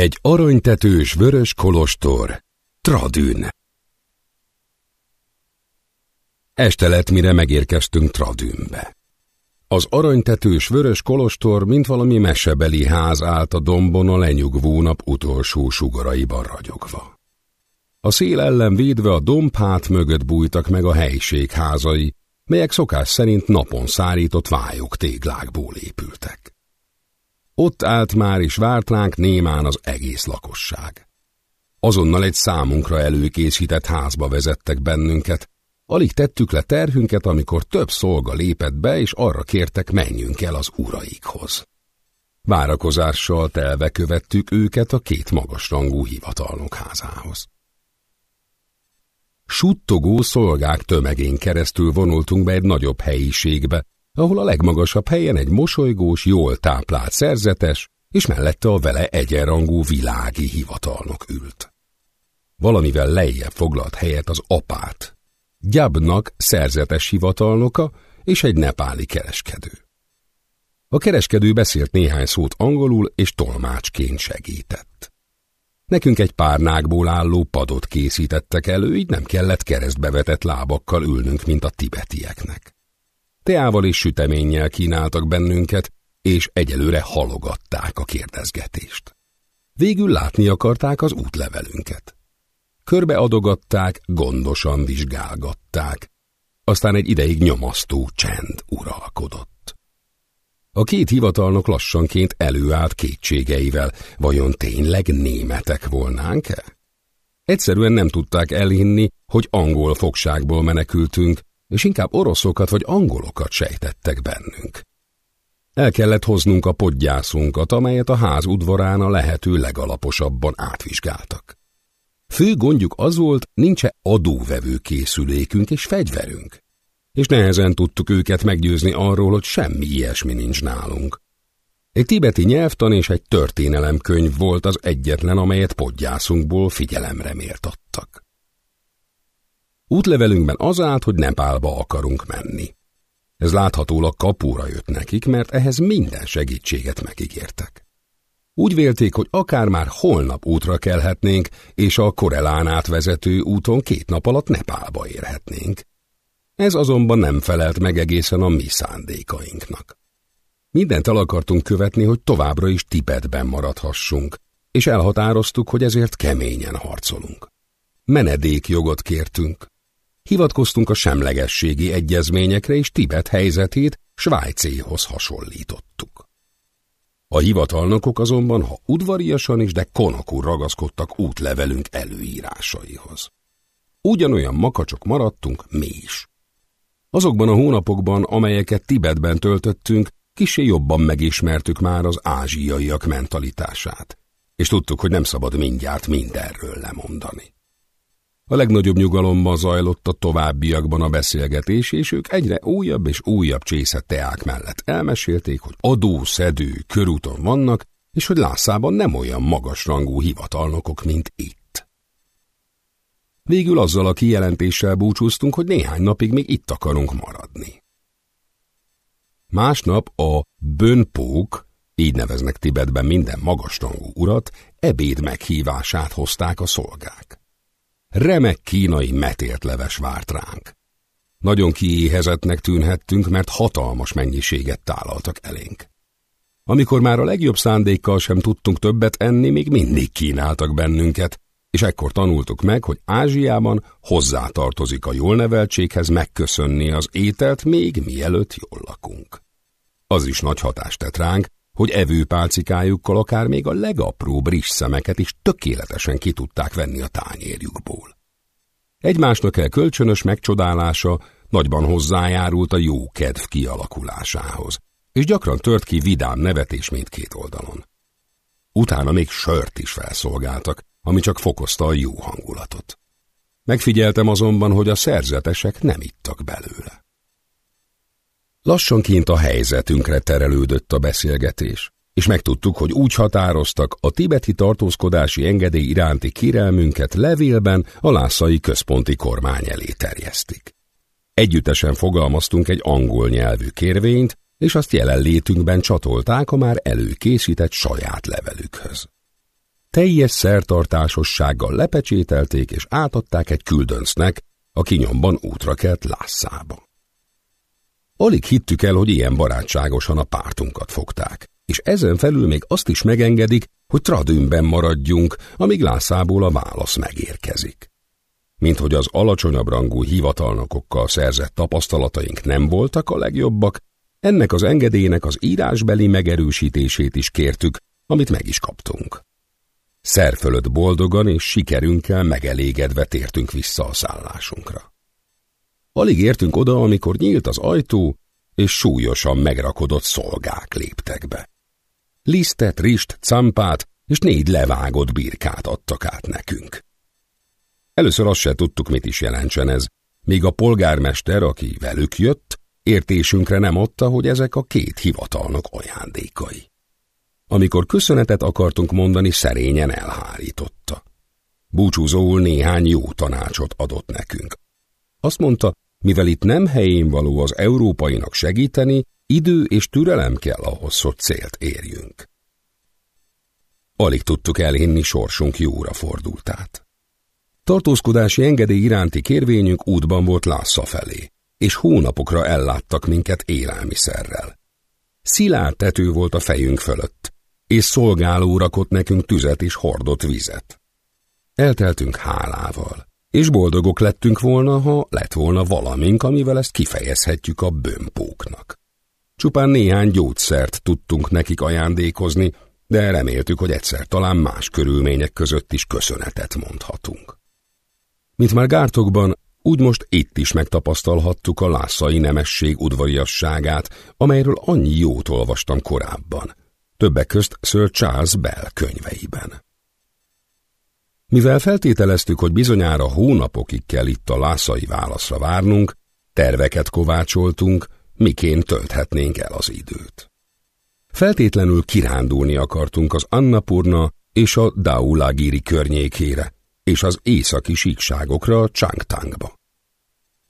Egy aranytetős vörös kolostor. Tradün. Este lett, mire megérkeztünk Tradünbe. Az aranytetős vörös kolostor, mint valami mesebeli ház állt a dombon a lenyugvó nap utolsó sugaraiban ragyogva. A szél ellen védve a dombhát mögött bújtak meg a helység házai, melyek szokás szerint napon szárított vályok téglákból épültek. Ott állt már is várt ránk némán az egész lakosság. Azonnal egy számunkra előkészített házba vezettek bennünket, alig tettük le terhünket, amikor több szolga lépett be, és arra kértek, menjünk el az uraikhoz. Várakozással telve követtük őket a két magasrangú hivatalnok házához. Suttogó szolgák tömegén keresztül vonultunk be egy nagyobb helyiségbe, ahol a legmagasabb helyen egy mosolygós, jól táplált szerzetes, és mellette a vele egyenrangú világi hivatalnok ült. Valamivel lejjebb foglalt helyet az apát, Gyabnak szerzetes hivatalnoka és egy nepáli kereskedő. A kereskedő beszélt néhány szót angolul, és tolmácsként segített. Nekünk egy párnákból álló padot készítettek elő, így nem kellett keresztbevetett lábakkal ülnünk, mint a tibetieknek. Teával és süteménnyel kínáltak bennünket, és egyelőre halogatták a kérdezgetést. Végül látni akarták az útlevelünket. Körbeadogatták, gondosan vizsgálgatták. Aztán egy ideig nyomasztó csend uralkodott. A két hivatalnok lassanként előállt kétségeivel, vajon tényleg németek volnánk-e? Egyszerűen nem tudták elhinni, hogy angol fogságból menekültünk, és inkább oroszokat vagy angolokat sejtettek bennünk. El kellett hoznunk a podgyászunkat, amelyet a ház udvarán a lehető legalaposabban átvizsgáltak. Fő gondjuk az volt, nincs -e adóvevő készülékünk és fegyverünk. És nehezen tudtuk őket meggyőzni arról, hogy semmi ilyesmi nincs nálunk. Egy tibeti nyelvtan és egy történelemkönyv volt az egyetlen, amelyet podgyászunkból figyelemre méltattak. Útlevelünkben az állt, hogy Nepálba akarunk menni. Ez láthatólag kapóra jött nekik, mert ehhez minden segítséget megígértek. Úgy vélték, hogy akár már holnap útra kelhetnénk, és a Korelán átvezető úton két nap alatt Nepálba érhetnénk. Ez azonban nem felelt meg egészen a mi szándékainknak. Mindent el akartunk követni, hogy továbbra is Tibetben maradhassunk, és elhatároztuk, hogy ezért keményen harcolunk. Menedékjogot kértünk. Hivatkoztunk a semlegességi egyezményekre, és Tibet helyzetét Svájcéhoz hasonlítottuk. A hivatalnokok azonban, ha udvariasan is, de konokul ragaszkodtak útlevelünk előírásaihoz. Ugyanolyan makacsok maradtunk mi is. Azokban a hónapokban, amelyeket Tibetben töltöttünk, kisé jobban megismertük már az ázsiaiak mentalitását, és tudtuk, hogy nem szabad mindjárt mindenről lemondani. A legnagyobb nyugalomban zajlott a továbbiakban a beszélgetés, és ők egyre újabb és újabb csészet teák mellett elmesélték, hogy adó-szedő körúton vannak, és hogy Lászában nem olyan magasrangú hivatalnokok, mint itt. Végül azzal a kijelentéssel búcsúztunk, hogy néhány napig még itt akarunk maradni. Másnap a bönpók, így neveznek Tibetben minden magasrangú urat, ebéd meghívását hozták a szolgák. Remek kínai metélt leves várt ránk. Nagyon kiéhezetnek tűnhettünk, mert hatalmas mennyiséget tálaltak elénk. Amikor már a legjobb szándékkal sem tudtunk többet enni, még mindig kínáltak bennünket, és ekkor tanultuk meg, hogy Ázsiában hozzátartozik a jól neveltséghez megköszönni az ételt, még mielőtt jól lakunk. Az is nagy hatást tett ránk, hogy evőpálcikájukkal akár még a legapróbb szemeket is tökéletesen ki tudták venni a tányérjukból. Egymásnak el kölcsönös megcsodálása nagyban hozzájárult a jó kedv kialakulásához, és gyakran tört ki vidám nevetés mindkét oldalon. Utána még sört is felszolgáltak, ami csak fokozta a jó hangulatot. Megfigyeltem azonban, hogy a szerzetesek nem ittak belőle. Lassanként a helyzetünkre terelődött a beszélgetés, és megtudtuk, hogy úgy határoztak, a tibeti tartózkodási engedély iránti kérelmünket levélben a lászai központi kormány elé terjesztik. Együttesen fogalmaztunk egy angol nyelvű kérvényt, és azt jelenlétünkben csatolták a már előkészített saját levelükhöz. teljes szertartásossággal lepecsételték és átadták egy küldöncnek, aki nyomban útra kelt Lásszába. Alig hittük el, hogy ilyen barátságosan a pártunkat fogták, és ezen felül még azt is megengedik, hogy tradűnben maradjunk, amíg Lászából a válasz megérkezik. Mint hogy az alacsonyabb rangú hivatalnokokkal szerzett tapasztalataink nem voltak a legjobbak, ennek az engedélynek az írásbeli megerősítését is kértük, amit meg is kaptunk. Szerfölött boldogan és sikerünkkel megelégedve tértünk vissza a szállásunkra. Alig értünk oda, amikor nyílt az ajtó, és súlyosan megrakodott szolgák léptek be. Lisztet, rist, campát és négy levágott birkát adtak át nekünk. Először azt se tudtuk, mit is jelentsen ez, míg a polgármester, aki velük jött, értésünkre nem adta, hogy ezek a két hivatalnak ajándékai. Amikor köszönetet akartunk mondani, szerényen elhárította. Búcsúzóul néhány jó tanácsot adott nekünk. Azt mondta, mivel itt nem helyén való az európainak segíteni, idő és türelem kell ahhoz, hogy célt érjünk. Alig tudtuk elhinni sorsunk jóra fordultát. Tartózkodási engedély iránti kérvényünk útban volt Lásza felé, és hónapokra elláttak minket élelmiszerrel. Szilárd tető volt a fejünk fölött, és szolgáló rakott nekünk tüzet és hordott vizet. Elteltünk hálával, és boldogok lettünk volna, ha lett volna valamink, amivel ezt kifejezhetjük a bömpóknak. Csupán néhány gyógyszert tudtunk nekik ajándékozni, de reméltük, hogy egyszer talán más körülmények között is köszönetet mondhatunk. Mint már Gártokban, úgy most itt is megtapasztalhattuk a lászai nemesség udvariasságát, amelyről annyi jót olvastam korábban, többek közt Sir Charles Bell könyveiben. Mivel feltételeztük, hogy bizonyára hónapokig kell itt a lászai válaszra várnunk, terveket kovácsoltunk, miként tölthetnénk el az időt. Feltétlenül kirándulni akartunk az Annapurna és a Daulagiri környékére, és az északi síkságokra Changtangba.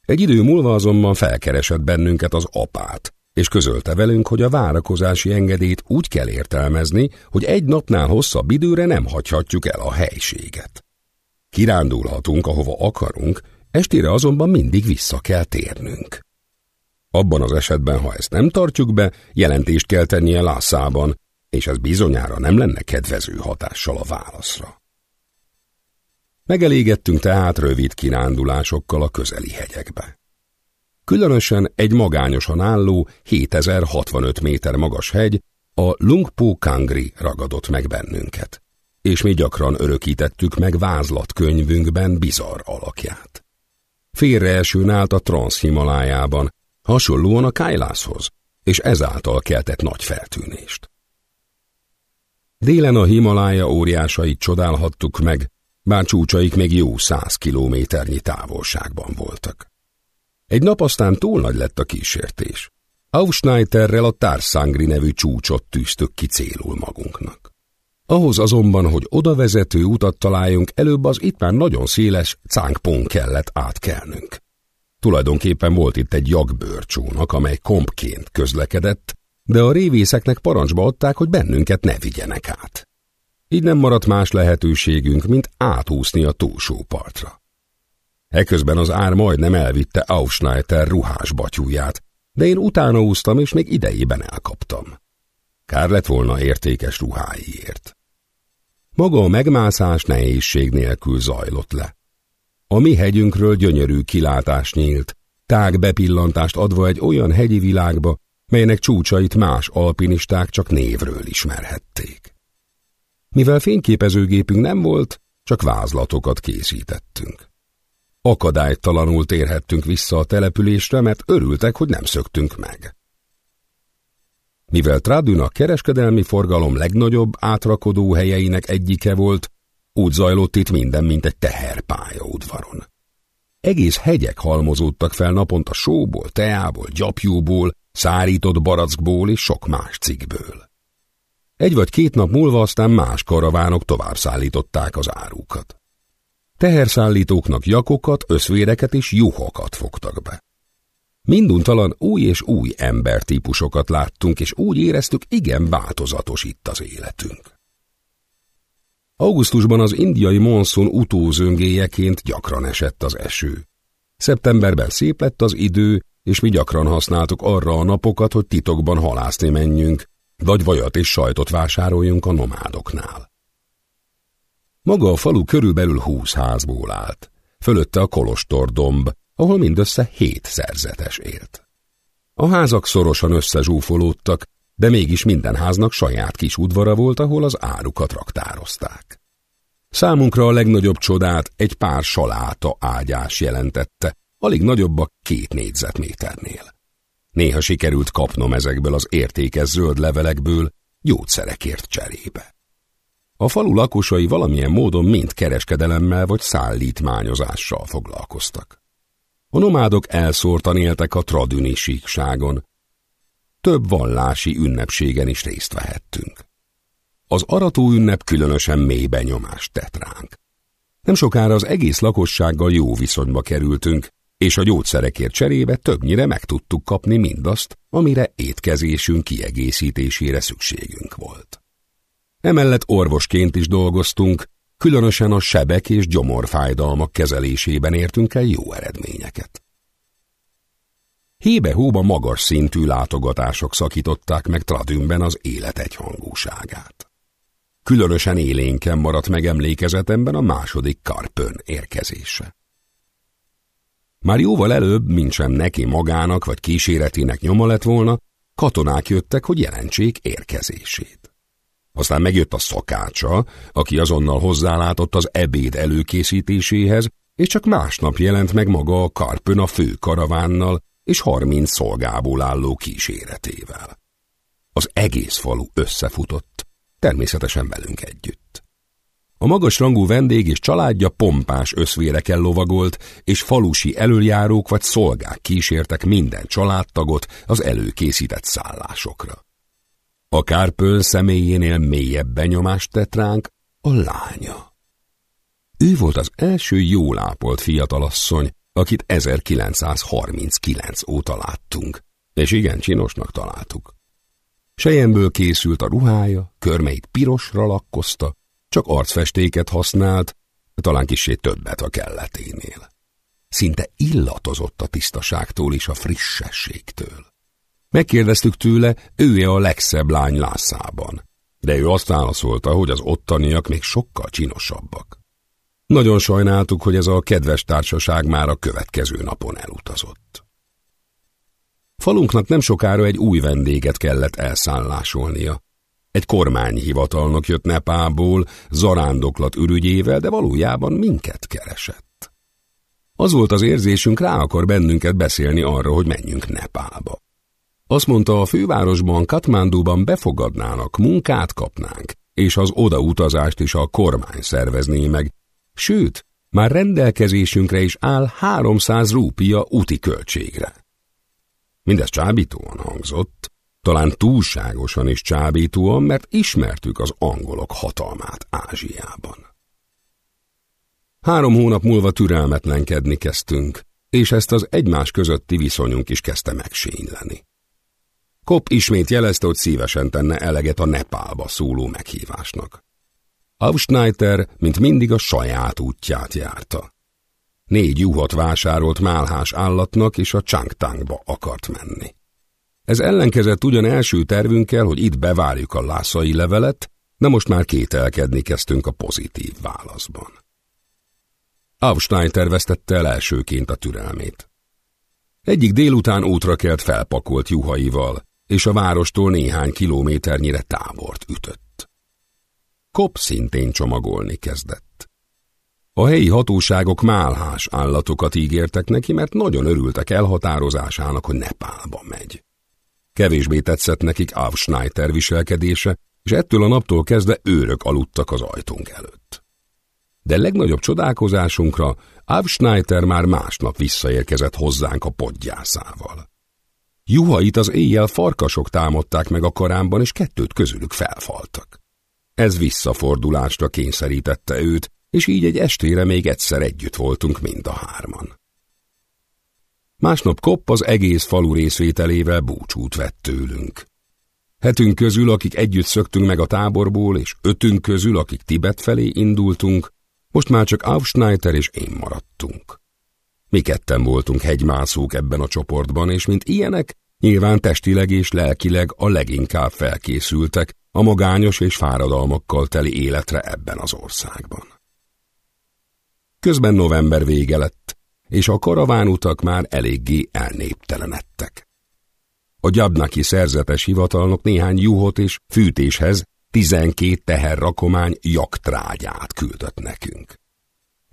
Egy idő múlva azonban felkeresett bennünket az apát, és közölte velünk, hogy a várakozási engedélyt úgy kell értelmezni, hogy egy napnál hosszabb időre nem hagyhatjuk el a helységet. Kirándulhatunk, ahova akarunk, estére azonban mindig vissza kell térnünk. Abban az esetben, ha ezt nem tartjuk be, jelentést kell tennie Lászában, és ez bizonyára nem lenne kedvező hatással a válaszra. Megelégettünk tehát rövid kirándulásokkal a közeli hegyekbe. Különösen egy magányosan álló 7065 méter magas hegy, a Lungpo Kangri ragadott meg bennünket, és mi gyakran örökítettük meg vázlatkönyvünkben bizarr alakját. Félreesőn állt a Transhimalájában, hasonlóan a Kailászhoz, és ezáltal keltett nagy feltűnést. Délen a Himalája óriásait csodálhattuk meg, bár csúcsaik még jó száz kilométernyi távolságban voltak. Egy nap aztán túl nagy lett a kísértés. Aufschneiterrel a Társangri nevű csúcsot tűztök ki célul magunknak. Ahhoz azonban, hogy oda vezető utat találjunk, előbb az itt már nagyon széles cánkpón kellett átkelnünk. Tulajdonképpen volt itt egy jagbőrcsónak, amely kompként közlekedett, de a révészeknek parancsba adták, hogy bennünket ne vigyenek át. Így nem maradt más lehetőségünk, mint áthúzni a túlsó partra. Eközben az ár majdnem elvitte Aufschneiter ruhás batyúját, de én utána úsztam, és még idejében elkaptam. Kár lett volna értékes ruháiért. Maga a megmászás nehézség nélkül zajlott le. A mi hegyünkről gyönyörű kilátás nyílt, tág bepillantást adva egy olyan hegyi világba, melynek csúcsait más alpinisták csak névről ismerhették. Mivel fényképezőgépünk nem volt, csak vázlatokat készítettünk. Akadálytalanul térhettünk vissza a településre, mert örültek, hogy nem szöktünk meg. Mivel Tradun a kereskedelmi forgalom legnagyobb átrakodó helyeinek egyike volt, úgy zajlott itt minden, mint egy teherpálya udvaron. Egész hegyek halmozódtak fel naponta sóból, teából, gyapjúból, szárított barackból és sok más cikkből. Egy vagy két nap múlva aztán más karavánok tovább szállították az árukat. Teherszállítóknak jakokat, összvéreket és juhokat fogtak be. Minduntalan új és új embertípusokat láttunk, és úgy éreztük, igen változatos itt az életünk. Augusztusban az indiai monszun utózöngéjeként gyakran esett az eső. Szeptemberben szép lett az idő, és mi gyakran használtuk arra a napokat, hogy titokban halászni menjünk, vagy vajat és sajtot vásároljunk a nomádoknál. Maga a falu körülbelül húsz házból állt. Fölötte a Kolostor domb, ahol mindössze hét szerzetes élt. A házak szorosan összezsúfolódtak, de mégis minden háznak saját kis udvara volt, ahol az árukat raktározták. Számunkra a legnagyobb csodát egy pár saláta ágyás jelentette, alig nagyobbak két négyzetméternél. Néha sikerült kapnom ezekből az értékes zöld levelekből gyógyszerekért cserébe. A falu lakosai valamilyen módon mind kereskedelemmel vagy szállítmányozással foglalkoztak. A nomádok elszórtan éltek a tradüni síkságon. Több vallási ünnepségen is részt vehettünk. Az arató ünnep különösen mély benyomást tett ránk. Nem sokára az egész lakossággal jó viszonyba kerültünk, és a gyógyszerekért cserébe többnyire meg tudtuk kapni mindazt, amire étkezésünk kiegészítésére szükségünk volt. Emellett orvosként is dolgoztunk, különösen a sebek és gyomorfájdalmak kezelésében értünk el jó eredményeket. Hébe-hóba magas szintű látogatások szakították meg Tradümben az élet egyhangúságát. Különösen élénken maradt meg emlékezetemben a második karpön érkezése. Már jóval előbb, mint sem neki magának vagy kíséretének nyoma lett volna, katonák jöttek, hogy jelentsék érkezését. Aztán megjött a szakácsa, aki azonnal hozzálátott az ebéd előkészítéséhez, és csak másnap jelent meg maga a karpön a fő karavánnal és harminc szolgából álló kíséretével. Az egész falu összefutott, természetesen velünk együtt. A magas rangú vendég és családja pompás összvéreken lovagolt, és falusi elöljárók vagy szolgák kísértek minden családtagot az előkészített szállásokra. A kárpöl személyénél mélyebb benyomást tett ránk a lánya. Ő volt az első jól ápolt fiatalasszony, akit 1939 óta láttunk, és igen csinosnak találtuk. Sejemből készült a ruhája, körmeit pirosra lakkozta, csak arcfestéket használt, talán kisé többet a kelleténél. Szinte illatozott a tisztaságtól és a frissességtől. Megkérdeztük tőle, ő-e a legszebb lány Lászában, de ő azt válaszolta, hogy az ottaniak még sokkal csinosabbak. Nagyon sajnáltuk, hogy ez a kedves társaság már a következő napon elutazott. Falunknak nem sokára egy új vendéget kellett elszállásolnia. Egy kormányhivatalnok jött Nepából, zarándoklat ürügyével, de valójában minket keresett. Az volt az érzésünk, rá akar bennünket beszélni arra, hogy menjünk Nepába. Azt mondta, a fővárosban, Katmandúban befogadnának, munkát kapnánk, és az odautazást is a kormány szervezné meg. Sőt, már rendelkezésünkre is áll 300 rúpia úti költségre. Mindez csábítóan hangzott, talán túlságosan is csábítóan, mert ismertük az angolok hatalmát Ázsiában. Három hónap múlva türelmetlenkedni kezdtünk, és ezt az egymás közötti viszonyunk is kezdte megsényleni. Kopp ismét jelezte, hogy szívesen tenne eleget a Nepálba szóló meghívásnak. Aufschneider, mint mindig a saját útját járta. Négy juhot vásárolt málhás állatnak, és a Changtangba akart menni. Ez ellenkezett ugyan első tervünkkel, hogy itt bevárjuk a lászai levelet, de most már kételkedni kezdtünk a pozitív válaszban. Aufstein terveztette el elsőként a türelmét. Egyik délután útra kelt felpakolt juhaival, és a várostól néhány kilométernyire tábort ütött. Kop szintén csomagolni kezdett. A helyi hatóságok málhás állatokat ígértek neki, mert nagyon örültek elhatározásának, hogy Nepálba megy. Kevésbé tetszett nekik Aufschneider viselkedése, és ettől a naptól kezdve őrök aludtak az ajtónk előtt. De legnagyobb csodálkozásunkra Aufschneider már másnap visszaérkezett hozzánk a podgyászával. Juhait az éjjel farkasok támadták meg a karámban, és kettőt közülük felfaltak. Ez visszafordulásra kényszerítette őt, és így egy estére még egyszer együtt voltunk mind a hárman. Másnap Kopp az egész falu részvételével búcsút vett tőlünk. Hetünk közül, akik együtt szöktünk meg a táborból, és ötünk közül, akik Tibet felé indultunk, most már csak Aufschneider és én maradtunk. Mi ketten voltunk hegymászók ebben a csoportban, és mint ilyenek, nyilván testileg és lelkileg a leginkább felkészültek a magányos és fáradalmakkal teli életre ebben az országban. Közben november vége lett, és a karavánutak már eléggé elnéptelenedtek. A gyabnaki szerzetes hivatalnok néhány juhot és fűtéshez tizenkét teherrakomány jaktrágyát küldött nekünk.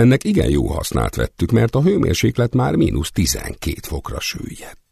Ennek igen jó hasznát vettük, mert a hőmérséklet már mínusz tizenkét fokra süllyedt.